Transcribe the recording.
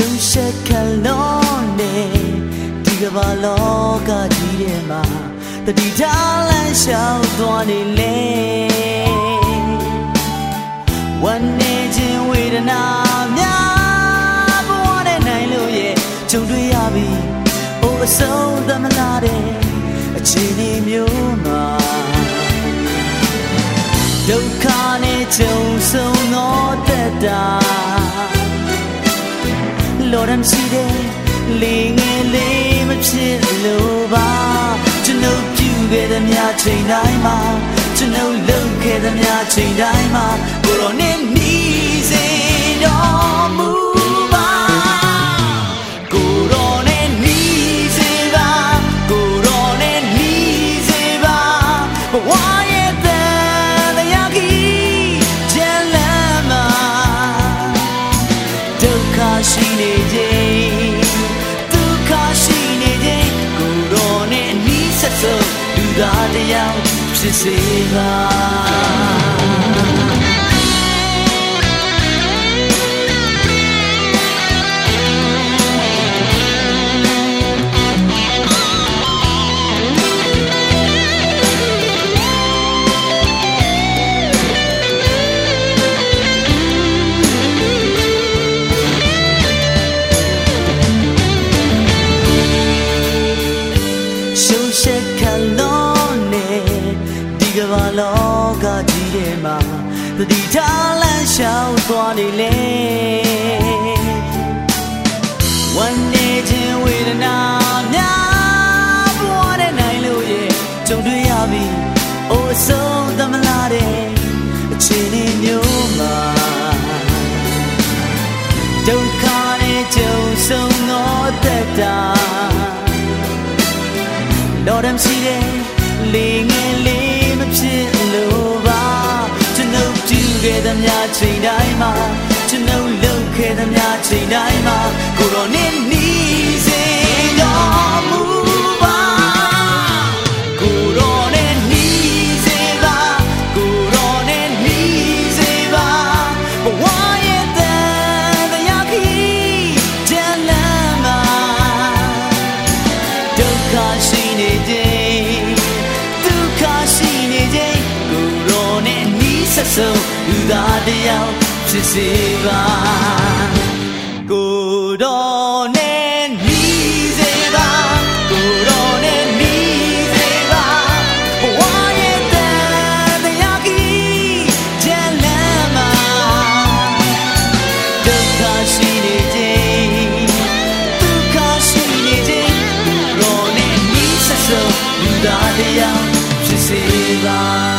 ရှုံးရှက်ခလုံးနဲ့ဒီကဘာလောကကြီးထဲမှာတတိထားလမ်းလျှောက်သွားနေလေဝမ်းနေခြင်းဝေဒနာများဘဝနဲ့နိုင်လို့ရဲ့ကြုံတွေ့ရပြီအိုးအဆုံးသမလာတဲ့အခြေအနေမျိုးမှာဒုက္ခနဲ့ကြုံဆုံးတော့တက် တာလောရမ်စီတဲ့လေငယ်လေးမဖြစ်လို့ပါကျွန်ုပ်ပြုခဲ့တဲ့များချိန်တိုင်းမှာကျွန်ုပ်လုပ်ခဲ့တဲ့များချိန်တိုင်းမှာကိုရောနဲ့နီးစေတော် ခရှိနေခြင်းဒုက္ခရှိနေခြင်းကိုယ်တော်နဲ့အနီးဆက်ဆုံးလူသားတရားဖြစ်စေပါ လောကကြီးထဲမှာတတိထားလမ်းလျှောက်သွားနေလေဝမ်းနေခြင်းဝေဒနာများဘဝနဲ့နိုင်လို့ရဲ့ကြုံတွေ့ရပြီအိုးအဆုံးသမလာတဲ့အခြေအနေမျိုးမှာဒုက္ခနဲ့ကြုံဆုံးတော့တက်တာတော်တယ်ရှိတယ်လေင ချိန်တိုင်းမှာကျွန်ုပ်လုပ်ခဲ့တဲ့များချိန်တိုင်းမှာကိုရောနဲ့ ဆက်ဆုံးလူသားတယောက်ဖြစ်စေပါကိုယ်တော်နဲ့နီးစေပါကိုယ်တော်နဲ့နီးစေပါဘဝရဲ့တရားကြီးကျန်လမ်းမှာဒုက္ခရှိနေခြင်းဒုက္ခရှိနေခြင်းကိုယ်တော်နဲ့နီးဆက်ဆုံးလူသားတရားဖြစ်စေပါ